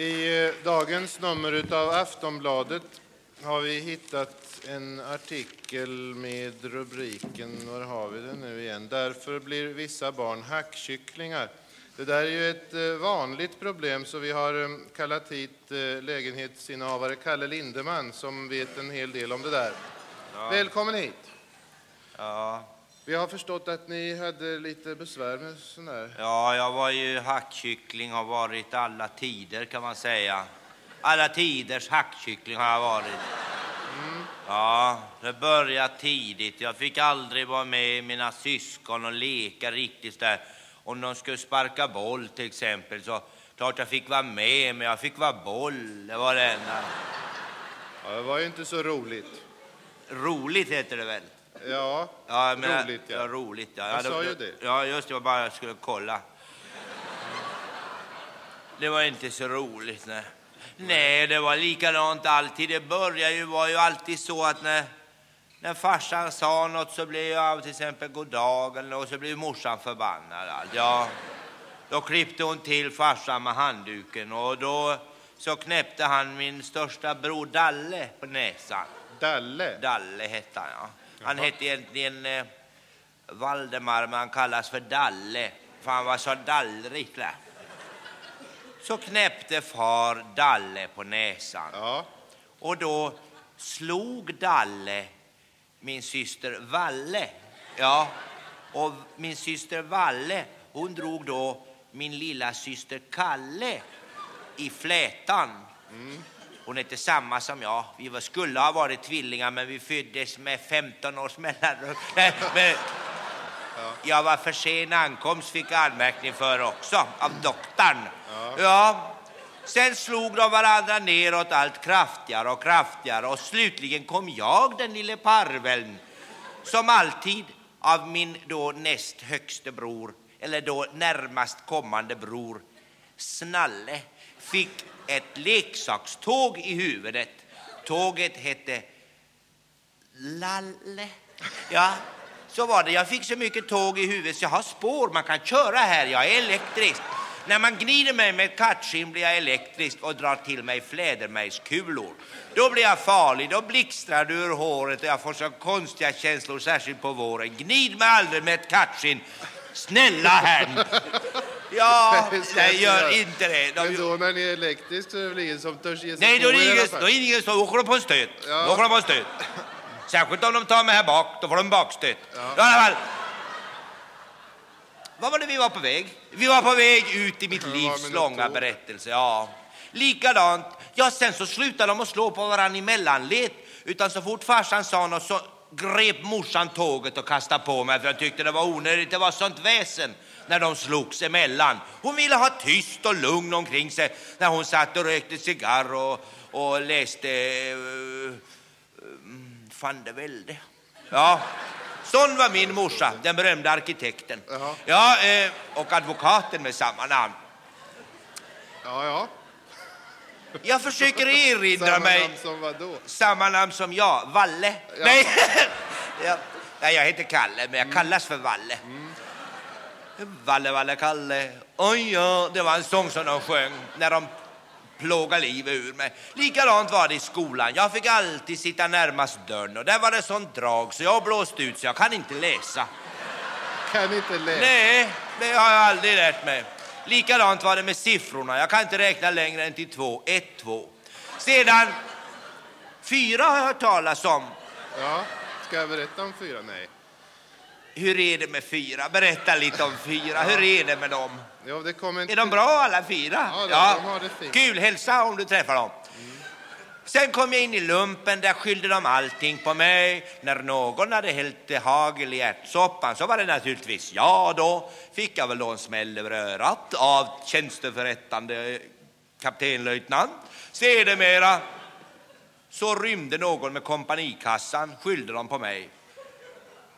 I eh, dagens nummer av Aftonbladet har vi hittat en artikel med rubriken, var har vi den nu igen? Därför blir vissa barn hackkycklingar. Det där är ju ett eh, vanligt problem, så vi har eh, kallat hit eh, lägenhetsinnehavare Kalle Lindeman som vet en hel del om det där. Välkommen hit! Ja. Vi har förstått att ni hade lite besvär med sån där. ja, jag var ju hackkyckling, har varit alla tider kan man säga. Alla tiders hackkyckling har jag varit. Ja, det började tidigt. Jag fick aldrig vara med mina syskon och leka riktigt där. Om de skulle sparka boll till exempel så klart jag fick vara med, men jag fick vara boll. Det var det enda. Ja, det var ju inte så roligt. Roligt heter det väl? Ja, Ja, men, roligt ja. ja. roligt, ja. Jag ja, sa ju det. Ja, just det. var bara jag skulle kolla. Det var inte så roligt, nej. Nej, det var likadant alltid. Det började ju, var ju alltid så att när, när farsan sa något så blev jag till exempel god dag eller något, så blev morsan förbannad. Allt. Ja, då klippte hon till farsan med handduken och då så knäppte han min största bror Dalle på näsan. Dalle. Dalle hette han, ja. Han hette egentligen eh, Valdemar, men han kallas för Dalle, för han var så dallrig. Så knäppte far Dalle på näsan. Ja, Och då slog Dalle min syster Valle. Ja, och min syster Valle, hon drog då min lilla syster Kalle i flätan. Hon hette samma som jag. Vi var, skulle ha varit tvillingar, men vi föddes med 15 års mellanrum. Nej, men Jag var för sen ankomst, fick jag anmärkning för också, av doktorn. Ja. Sen slog de varandra neråt allt kraftigare och kraftigare och slutligen kom jag, den lille parveln, som alltid av min då näst högste bror, eller då närmast kommande bror, Snalle, fick ett leksakståg i huvudet. Tåget hette Lalle. Ja, så var det. Jag fick så mycket tåg i huvudet så jag har spår. Man kan köra här. Jag är elektrisk. När man gnider mig med ett kattskinn blir jag elektrisk och drar till mig flädermejskulor. Då blir jag farlig. Då blixtrar du ur håret och jag får så konstiga känslor, särskilt på våren. Gnid mig aldrig med ett kattskinn. Snälla herrn! Ja, nej, gör inte det. De, men då när ni är elektrisk så är det väl ingen som törs ge sig Nej, på då är det ingen, då är det ingen som åker de på en stöt. Ja. Då åker de på en stöt. Särskilt om de tar mig här bak, då får de bakstöt. Ja. I. Vad var det vi var på väg? Vi var på väg ut i mitt livs långa berättelse. Ja. Likadant. Ja, sen så slutade de att slå på varandra i mellanled. Utan så fort farsan sa något så grep morsan tåget och kastade på mig för jag tyckte det var onödigt. Det var sånt väsen när de slogs emellan. Hon ville ha tyst och lugn omkring sig när hon satt och rökte cigarr och, och läste uh, van der Velde. Ja, sån var min morsa, den berömda arkitekten. Ja, eh, och advokaten med samma namn. Ja, ja. Jag försöker erinra Samma mig namn som samma namn som jag, Valle. Ja. Nej. ja. Nej, jag heter Kalle, men jag kallas för Valle. Valle, Valle, Kalle. Oj, ja. Det var en sång som de sjöng när de plågade livet ur mig. Likadant var det i skolan. Jag fick alltid sitta närmast dörren och där var det sånt drag så jag blåste ut så jag kan inte läsa. Kan inte läsa. Nej, det har jag aldrig lärt mig. Likadant var det med siffrorna. Jag kan inte räkna längre än till två. Ett, två. Sedan fyra har jag hört talas om. Ja, ska jag berätta om fyra? Nej. Hur är det med fyra? Berätta lite om fyra. Hur är det med dem? Ja, det kom en Är de bra alla fyra? Ja, de- de har det fint. Kul, hälsa om du träffar dem. Sen kom jag in i lumpen, där skyllde de allting på mig. När någon hade hällt hagel i ärtsoppan så var det naturligtvis jag då. Fick jag väl då en smäll över örat av tjänsteförrättande kaptenlöjtnant. Sedermera så rymde någon med kompanikassan, skyllde de på mig.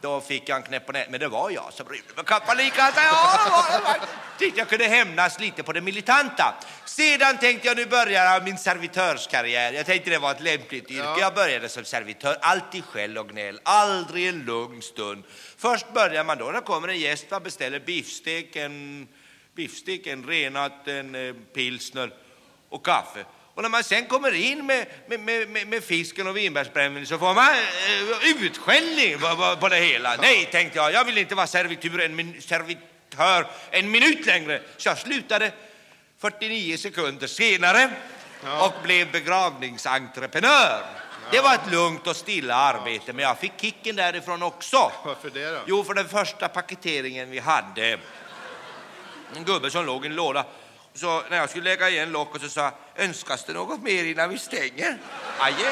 Då fick jag en knäpp på näsan, men det var jag som rymde med kompanikassan. Ja. Tyckte jag kunde hämnas lite på det militanta. Sedan tänkte jag nu börjar min servitörskarriär. Jag tänkte det var ett lämpligt yrke. Ja. Jag började som servitör, alltid skäll och gnäll, aldrig en lugn stund. Först börjar man då, när kommer en gäst, man beställer biffstek, en, biffstek, en renat, en eh, pilsner och kaffe. Och när man sen kommer in med, med, med, med fisken och vinbärsbrännvin så får man eh, utskällning på, på, på, det hela. Nej, tänkte jag, jag vill inte vara servitur en, min, servitör en minut längre. Så jag slutade 49 sekunder senare och blev begravningsentreprenör. Det var ett lugnt och stilla arbete, men jag fick kicken därifrån också. Varför det då? Jo, för den första paketeringen vi hade, en gubbe som låg i en låda, så när jag skulle lägga igen locket så sa önskas det något mer innan vi stänger? Adjö.